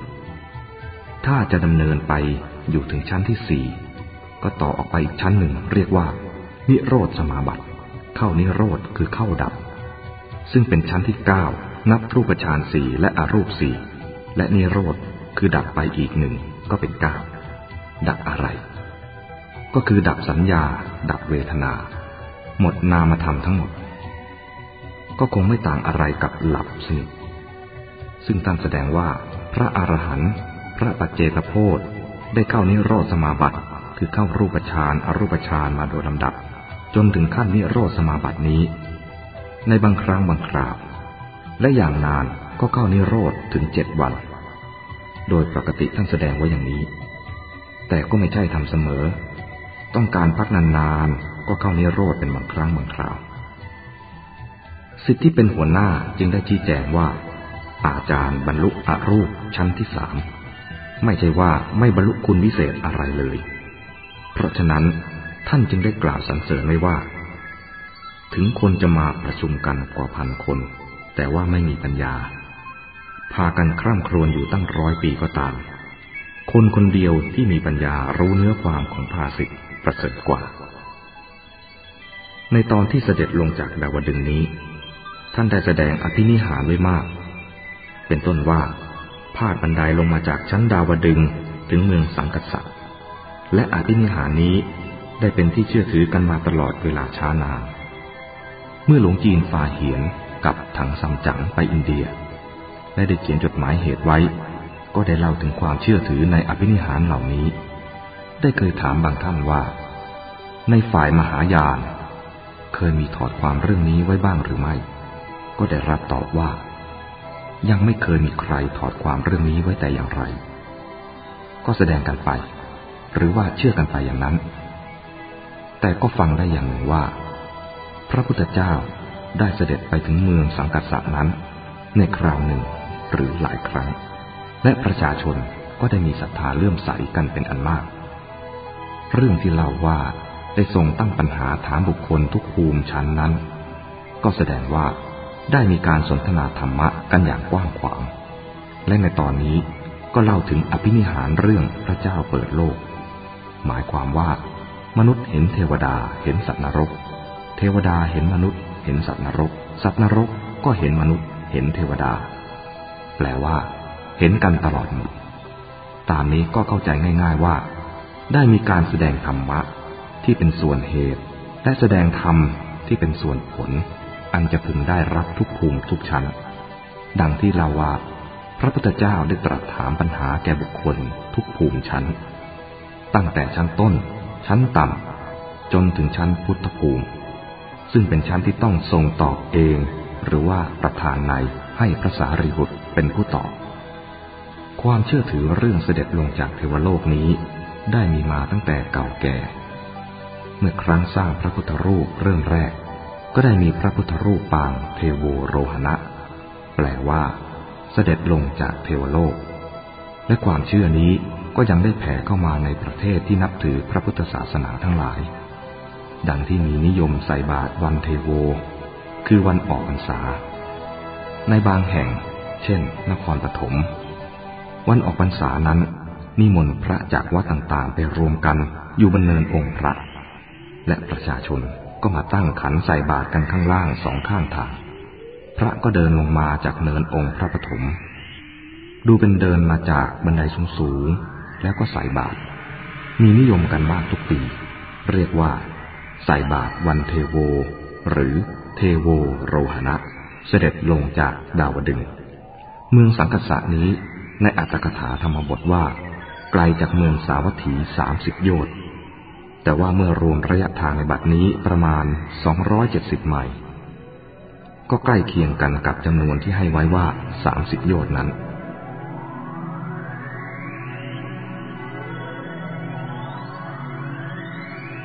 ถ้าจะดำเนินไปอยู่ถึงชั้นที่สี่ ก็ต่อออกไปอีกชั้นหนึ่งเรียกว่า นิโรธสมาบัติ เข้านิโรธคือเข้าดับ ซึ่งเป็นชั้นที่เก้านับรูปฌานสี่และอรูปสี่และนิโรธคือดับไปอีกหนึ่งก็เป็นเก้าดับอะไร ก็คือดับสัญญา ดับเวทนา หมดนามธรรมทั้งหมด ก็คงไม่ต่างอะไรกับหลับสนิทซึ่งท่านแสดงว่า พระอรหันต์พระปัจเจกโพธได้เข้านิโรธสมาบัติ คือเข้ารูปฌานอรูปฌานมาโดยลำดับ จนถึงขั้นนิโรธสมาบัตินี้ ในบางครั้งบางคราว และอย่างนานก็เข้านิโรธถึงเจ็ดวัน โดยปกติท่านแสดงไว้อย่างนี้ แต่ก็ไม่ใช่ทำเสมอ ต้องการพักนานๆก็เข้านิโรธเป็นบางครั้งบางคราว สิทธิที่เป็นหัวหน้าจึงได้ชี้แจงว่า อาจารย์บรรลุอรูปชั้นที่สามไม่ใช่ว่าไม่บรรลุคุณวิเศษอะไรเลย เพราะฉะนั้นท่านจึงได้กล่าวสรรเสริญไว้ว่า ถึงคนจะมาประชุมกันกว่าพันคน แต่ว่าไม่มีปัญญา พากันคร่ำครวญอยู่ตั้งร้อยปีก็ตาม คนคนเดียวที่มีปัญญารู้เนื้อความของภาสิทธิประเสริฐกว่า ในตอนที่เสด็จลงจากดาวดึงนี้ ท่านได้แสดงอภินิหารไว้มาก เป็นต้นว่าพาดบันไดลงมาจากชั้นดาวดึงถึงเมืองสังกัสสะ และอภินิหารนี้ได้เป็นที่เชื่อถือกันมาตลอดเวลาช้านาน เมื่อหลวงจีนฟาเหียนกับถังซัมจั๋งไปอินเดีย และได้เขียนจดหมายเหตุไว้ ก็ได้เล่าถึงความเชื่อถือในอภินิหารเหล่านี้ ได้เคยถามบางท่านว่า ในฝ่ายมหายาน เคยมีถอดความเรื่องนี้ไว้บ้างหรือไม่ ก็ได้รับตอบว่า ยังไม่เคยมีใครถอดความเรื่องนี้ไว้แต่อย่างไร ก็แสดงกันไป หรือว่าเชื่อกันไปอย่างนั้น แต่ก็ฟังได้อย่างหนึ่งว่า พระพุทธเจ้าได้เสด็จไปถึงเมืองสังกัสสะนั้น ในคราวหนึ่งหรือหลายครั้ง และประชาชนก็ได้มีศรัทธาเลื่อมใสกันเป็นอันมาก เรื่องที่เล่าว่าได้ทรงตั้งปัญหาถามบุคคลทุกภูมิชั้นนั้น ก็แสดงว่าได้มีการสนทนาธรรมะกันอย่างกว้างขวาง และในตอนนี้ก็เล่าถึงอภินิหารเรื่องพระเจ้าเปิดโลก หมายความว่า มนุษย์เห็นเทวดาเห็นสัตว์นรก เทวดาเห็นมนุษย์ เห็นสัตว์นรก สัตว์นรกก็เห็นมนุษย์ เห็นเทวดา แปลว่า เห็นกันตลอดหมดตามนี้ก็เข้าใจง่าย ๆว่า ได้มีการแสดงธรรมะ ที่เป็นส่วนเหตุ และแสดงธรรมที่เป็นส่วนผล อันจะพึงได้รับทุกภูมิทุกชั้น ดังที่เราว่า พระพุทธเจ้าได้ตรัสถามปัญหาแก่บุคคลทุกภูมิชั้น ตั้งแต่ชั้นต้น ชั้นต่ำจนถึงชั้นพุทธภูมิ ซึ่งเป็นชั้นที่ต้องทรงตอบเอง หรือว่าประธานในให้พระสารีบุตรเป็นผู้ตอบ ความเชื่อถือเรื่องเสด็จลงจากเทวโลกนี้ ได้มีมาตั้งแต่เก่าแก่ เมื่อครั้งสร้างพระพุทธรูปเริ่มแรก ก็ได้มีพระพุทธรูปปางเทโวโรหณะ แปลว่า เสด็จลงจากเทวโลก และความเชื่อนี้ ก็ยังได้แผ่เข้ามาในประเทศที่นับถือพระพุทธศาสนาทั้งหลาย ดังที่มีนิยมใส่บาตรวันเทโว คือวันออกพรรษา ในบางแห่ง เช่น นครปฐม วันออกพรรษานั้น นิมนต์พระจากวัดต่างๆ ไปรวมกันอยู่บนเนินองค์พระ และประชาชนก็มาตั้งขันใส่บาตรกันข้างล่างสองข้างทาง พระก็เดินลงมาจากเนินองค์พระปฐม ดูเป็นเดินมาจากบันไดสูงสูง แล้วก็ใส่บาตรมีนิยมกันมากทุกปี เรียกว่า ใส่บาตรวันเทโว หรือเทโวโรหณะ เสด็จลงจากดาวดึง เมืองสังกษะนี้ในอัตถกถาธรรมบทว่า ไกลจากเมืองสาวัตถีสามสิบโยชน์แต่ว่าเมื่อรวมระยะทางในบัดนี้ประมาณ 270 ไมล์ ก็ใกล้เคียงกันกับจำนวนที่ให้ไว้ว่า 30 โยชน์นั้น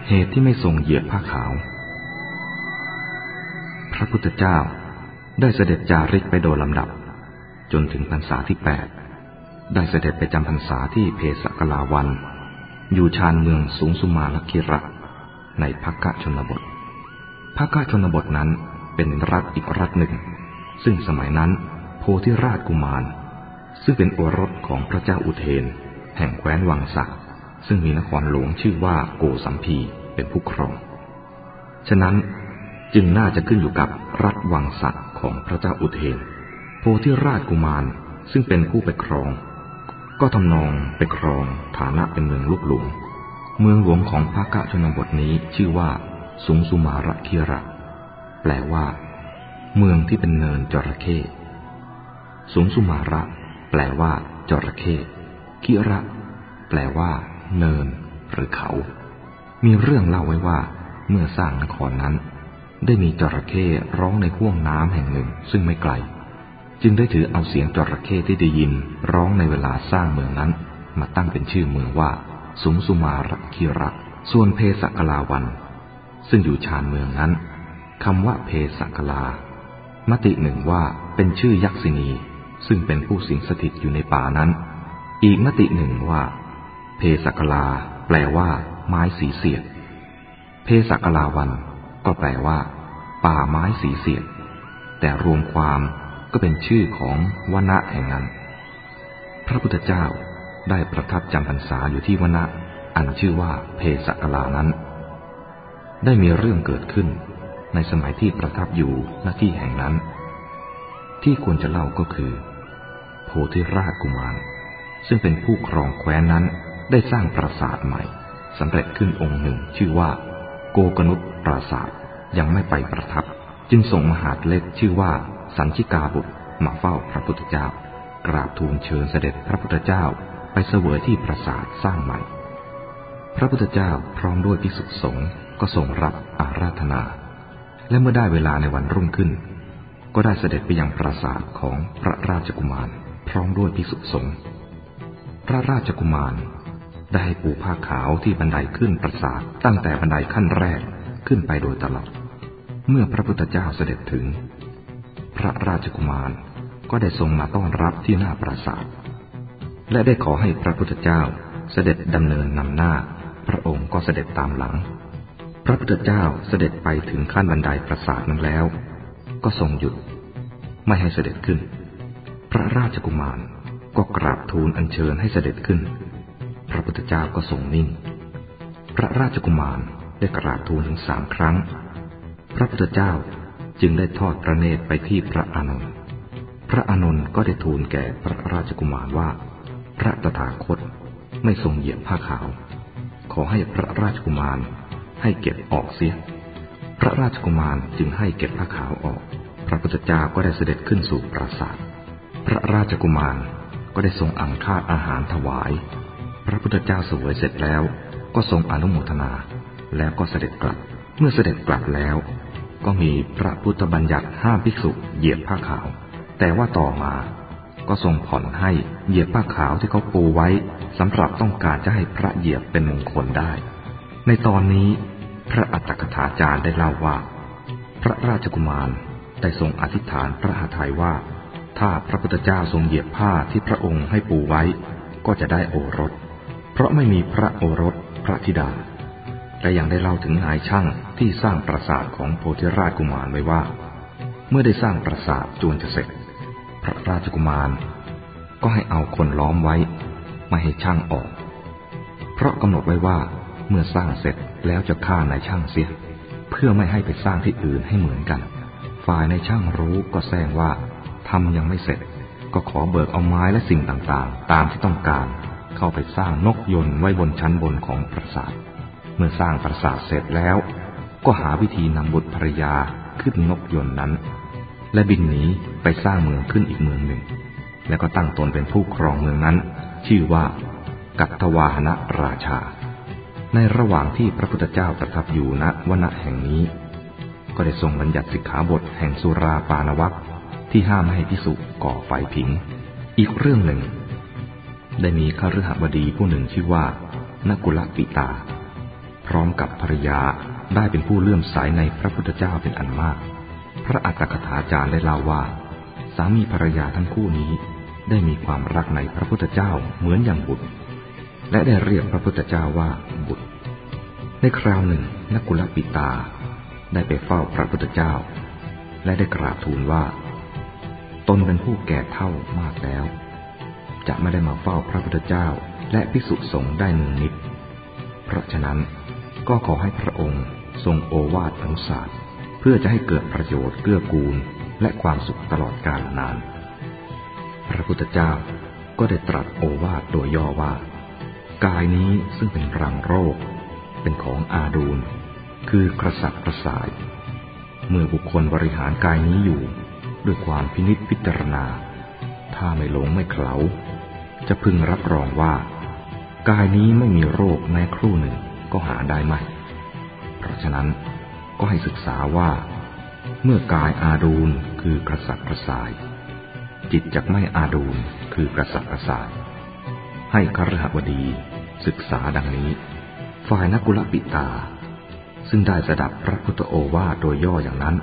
เหตุที่ไม่ทรงเหยียดผ้าขาว พระพุทธเจ้าได้เสด็จจาริกไปโดยลำดับ จนถึงพรรษาที่แปดได้เสด็จไปจำพรรษาที่เพศกลาวัน อยู่ชานเมืองสูงสุมาลคิระ ในพักกะชนบทพักกะชนบทนั้นเป็นรัฐอีกรัฐหนึ่ง ซึ่งสมัยนั้นโพธิราชกุมาร ซึ่งเป็นโอรสของพระเจ้าอุเทน แห่งแคว้นวังสะ ซึ่งมีนครหลวงชื่อว่าโกสัมพีเป็นผู้ครอง ฉะนั้นจึงน่าจะขึ้นอยู่กับรัฐวังสะของพระเจ้าอุเทน โพธิราชกุมารซึ่งเป็นผู้ไปครอง ก็ทำนองไปครองฐานะเป็นเมืองลูกหลวง เมืองหลวงของภาคชนบทนี้ชื่อว่าสุงสุมาระคีระ แปลว่า เมืองที่เป็นเนินจระเข้สุงสุมาระ แปลว่าจระเข้คีระ แปลว่า เนินหรือเขา มีเรื่องเล่าไว้ว่าเมื่อสร้างนครนั้น ได้มีจระเข้ร้องในห้วงน้ำแห่งหนึ่งซึ่งไม่ไกล จึงได้ถือเอาเสียงจระเข้ที่ได้ยินร้องในเวลาสร้างเมืองนั้น มาตั้งเป็นชื่อเมืองว่า สุงสุมารักิรักส่วนเพสกลาวัน ซึ่งอยู่ชานเมืองนั้นคำว่าเพสกลามติหนึ่งว่าเป็นชื่อยักษินีซึ่งเป็นผู้สิงสถิตอยู่ในป่านั้น อีกมติหนึ่งว่า เพสกลา แปลว่า ไม้สีเสียด เพสกลาวัน ก็แปลว่า ป่าไม้สีเสียด แต่รวมความก็เป็นชื่อของวนะแห่งนั้น พระพุทธเจ้าได้ประทับจำพรรษาอยู่ที่วนะอันชื่อว่าเพสกลานั้น ได้มีเรื่องเกิดขึ้น ในสมัยที่ประทับอยู่ณที่แห่งนั้น ที่ควรจะเล่าก็คือ โพธิราชกุมาร ซึ่งเป็นผู้ครองแคว้นนั้น ได้สร้างปราสาทใหม่สำเร็จขึ้นองค์หนึ่งชื่อว่า โกกนุษปราสาทยังไม่ไปประทับ จึงส่งมหาดเล็กชื่อว่า สันชิกาบุตรมาเฝ้าพระพุทธเจ้า กราบทูลเชิญเสด็จพระพุทธเจ้าไปเสวยที่ปราสาทสร้างใหม่ พระพุทธเจ้าพร้อมด้วยภิกษุสงฆ์ก็ทรงรับอาราธนา และเมื่อได้เวลาในวันรุ่งขึ้น ก็ได้เสด็จไปยังปราสาทของพระราชกุมาร พร้อมด้วยภิกษุสงฆ์พระราชกุมาร ได้ให้ปูผ้าขาวที่บันไดขึ้นปราสาทตั้งแต่บันไดขั้นแรกขึ้นไปโดยตลอด เมื่อพระพุทธเจ้าเสด็จถึง พระราชกุมารก็ได้ทรงมาต้อนรับที่หน้าปราสาท และได้ขอให้พระพุทธเจ้าเสด็จดำเนินนำหน้า พระองค์ก็เสด็จตามหลัง พระพุทธเจ้าเสด็จไปถึงขั้นบันไดปราสาทนั้นแล้ว ก็ทรงหยุด ไม่ให้เสด็จขึ้น พระราชกุมารก็กราบทูลอัญเชิญให้เสด็จขึ้น พระพุทธเจ้าก็ทรงนิ่ง พระราชกุมารได้กราบทูลถึงสามครั้ง พระพุทธเจ้าจึงได้ทอดพระเนตรไปที่พระอานนท์พระอานนท์ก็ได้ทูลแก่พระราชกุมารว่า พระตถาคตไม่ทรงเหยียบผ้าขาว ขอให้พระราชกุมารให้เก็บออกเสีย พระราชกุมารจึงให้เก็บผ้าขาวออก พระพุทธเจ้าก็ได้เสด็จขึ้นสู่ปราสาท พระราชกุมารก็ได้ทรงอังคาดอาหารถวาย พระพุทธเจ้าสวยเสร็จแล้ว ก็ทรงอนุโมทนา แล้วก็เสด็จกลับ เมื่อเสด็จกลับแล้ว ก็มีพระพุทธบัญญัติห้ามภิกษุเหยียบผ้าขาว แต่ว่าต่อมา ก็ทรงผ่อนให้เหยียบผ้าขาวที่เขาปูไว้สำหรับต้องการจะให้พระเหยียบเป็นมงคลได้ ในตอนนี้ พระอัตถกถาจารย์ได้เล่าว่า พระราชกุมารได้ทรงอธิษฐานพระหทัยว่า ถ้าพระพุทธเจ้าทรงเหยียบผ้าที่พระองค์ให้ปูไว้ ก็จะได้โอรส เพราะไม่มีพระโอรสพระธิดา และยังได้เล่าถึงนายช่างที่สร้างปราสาทของโพธิราชกุมารไว้ว่า เมื่อได้สร้างปราสาทจวนจะเสร็จ พระราชกุมาร ก็ให้เอาคนล้อมไว้ไม่ให้ช่างออก เพราะกำหนดไว้ว่าเมื่อสร้างเสร็จแล้วจะฆ่านายช่างเสีย เพื่อไม่ให้ไปสร้างที่อื่นให้เหมือนกัน ฝ่ายในช่างรู้ก็แซงว่าทำยังไม่เสร็จ ก็ขอเบิกเอาไม้และสิ่งต่างๆ ตามที่ต้องการ เข้าไปสร้างนกยนต์ไว้บนชั้นบนของปราสาท เมื่อสร้างปราสาทเสร็จแล้ว ก็หาวิธีนำบุตรภรยาขึ้นนกยนต์นั้น และบินหนีไปสร้างเมืองขึ้นอีกเมืองหนึ่ง แล้วก็ตั้งตนเป็นผู้ครองเมืองนั้น ชื่อว่ากัตถวาหณราชา ในระหว่างที่พระพุทธเจ้าประทับอยู่ณวณะแห่งนี้ ก็ได้ทรงบัญญัติสิกขาบทแห่งสุราปานวัคที่ห้ามให้พิสุก่อไฟผิง อีกเรื่องหนึ่ง ได้มีข้าฤหบดีผู้หนึ่งชื่อว่านกุลปิตา พร้อมกับภรรยาได้เป็นผู้เลื่อมใสในพระพุทธเจ้าเป็นอันมาก พระอัตถกถาจารย์ได้เล่าว่า สามีภรรยาทั้งคู่นี้ ได้มีความรักในพระพุทธเจ้าเหมือนอย่างบุตร และได้เรียกพระพุทธเจ้าว่าบุตร ในคราวหนึ่งนกุลปิตา ได้ไปเฝ้าพระพุทธเจ้า และได้กราบทูลว่า ตนเป็นผู้แก่เท่ามากแล้ว จะไม่ได้มาเฝ้าพระพุทธเจ้าและพิสุสงฆ์ได้หนึ่งนิด เพราะฉะนั้นก็ขอให้พระองค์ทรงโอวาทอนุสาสเพื่อจะให้เกิดประโยชน์เกื้อกูลและความสุขตลอดกาลนาน พระพุทธเจ้าก็ได้ตรัสโอวาทโดยย่อว่า กายนี้ซึ่งเป็นรังโรค เป็นของอาดูล คือกระสับกระส่าย เมื่อบุคคลบริหารกายนี้อยู่ ด้วยความพินิจพิจารณา ถ้าไม่หลงไม่เขลา จะพึงรับรองว่า กายนี้ไม่มีโรคแม้ครู่หนึ่งก็หาได้ไม่ เพราะฉะนั้นก็ให้ศึกษาว่า เมื่อกายอาดูลคือกระสับกระส่าย จิตจะไม่อาดูลคือกระสับกระส่าย ให้ครหบดี ศึกษาดังนี้ ฝ่ายนักุลปิตา ซึ่งได้สดับพระพุทธโอวาทโดยย่ออย่างนั้น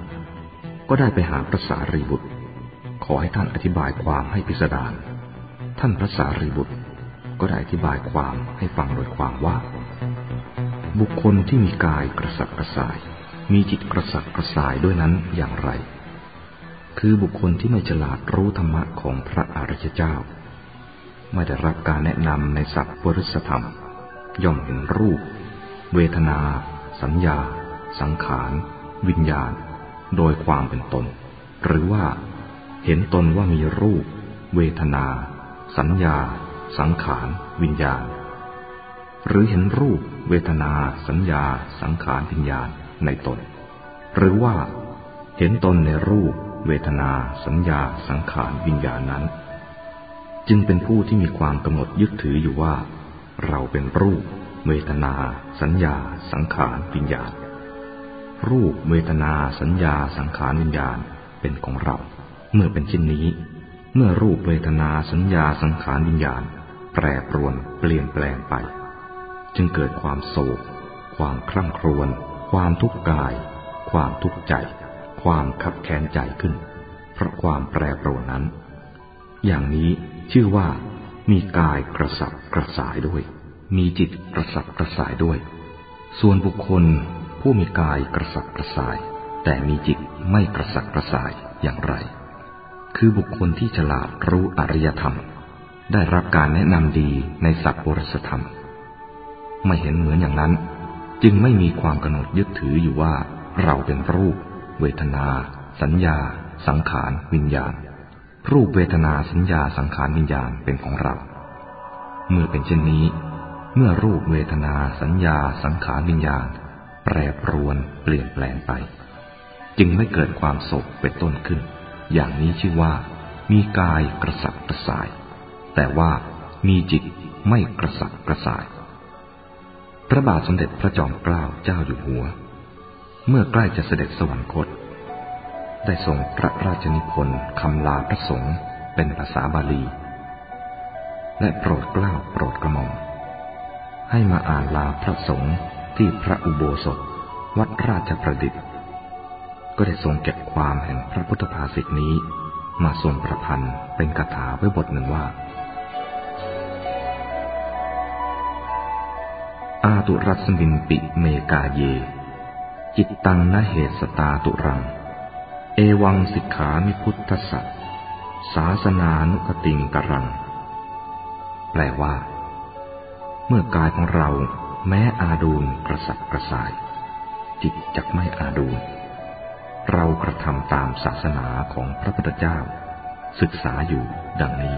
ก็ได้ไปหาพระสารีบุตร ขอให้ท่านอธิบายความให้พิสดาร ท่านพระสารีบุตร ก็ได้อธิบายความให้ฟังโดยความว่า บุคคลที่มีกายกระสับกระส่าย มีจิตกระสับกระส่ายด้วยนั้นอย่างไร คือบุคคลที่ไม่ฉลาดรู้ธรรมะของพระอริยเจ้า ไม่ได้รับการแนะนำในสัพปริสธรรม ย่อมเห็นรูป เวทนา สัญญา สังขาร วิญญาณ โดยความเป็นตน หรือว่าเห็นตนว่ามีรูป เวทนา สัญญา สังขาร วิญญาณ หรือเห็นรูป เวทนา สัญญา สังขารวิญญาณในตน หรือว่า เห็นตนในรูป เวทนา สัญญา สังขารวิญญาณนั้น จึงเป็นผู้ที่มีความกำหนดยึดถืออยู่ว่า เราเป็นรูป เวทนา สัญญา สังขารวิญญาณ รูป เวทนา สัญญา สังขารวิญญาณเป็นของเรา เมื่อเป็นเช่นนี้ เมื่อรูปเวทนาสัญญาสังขารวิญญาณ แปรปรวนเปลี่ยนแปลงไป จึงเกิดความโศก ความคร่ำครวญ ความทุกข์กาย ความทุกข์ใจ ความขับแค้นใจขึ้น เพราะความแปรปรวนนั้น อย่างนี้ชื่อว่ามีกายกระสับกระสายด้วย มีจิตกระสับกระสายด้วย ส่วนบุคคลผู้มีกายกระสับกระสาย แต่มีจิตไม่กระสับกระสายอย่างไร คือบุคคลที่ฉลาดรู้อริยธรรม ได้รับการแนะนำดีในสัพพุรสธรรม ไม่เห็นเหมือนอย่างนั้น จึงไม่มีความกำหนดยึดถืออยู่ว่า เราเป็นรูป เวทนา สัญญา สังขาร วิญญาณ รูปเวทนาสัญญาสังขารวิญญาณเป็นของเรา เมื่อเป็นเช่นนี้ เมื่อรูปเวทนาสัญญา สังขารวิญญาณ แปรปรวนเปลี่ยนแปลงไป จึงไม่เกิดความโศกเป็นต้นขึ้น อย่างนี้ชื่อว่า มีกายกระสับกระส่าย แต่ว่ามีจิตไม่กระสับกระส่าย พระบาทสมเด็จพระจอมเกล้าเจ้าอยู่หัว เมื่อใกล้จะเสด็จสวรรคต ได้ทรงพระราชนิพนธ์คำลาพระสงฆ์เป็นภาษาบาลี และโปรดเกล้าโปรดกระหม่อมให้มาอ่านลาพระสงฆ์ที่พระอุโบสถวัดราชประดิษฐ์ ก็ได้ทรงเก็บความแห่งพระพุทธภาษิตนี้ มาทรงประพันธ์เป็นคาถาไว้บทหนึ่งว่า อาตุรัสมินปิเมกาเย จิตตังนเหตุสตาตุรัง เอวังสิกขามิพุทธสัตศาสนานุกติงกรัง แปลว่า เมื่อกายของเราแม้อาดูลกระสับกระส่าย จิตจักไม่อาดูล เรากระทำตามศาสนาของพระพุทธเจ้า ศึกษาอยู่ดังนี้